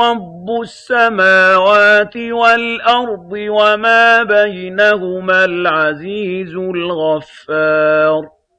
رَبُّ السَّمَاوَاتِ وَالْأَرْضِ وَمَا بَيْنَهُمَا الْعَزِيزُ الْغَفَّارُ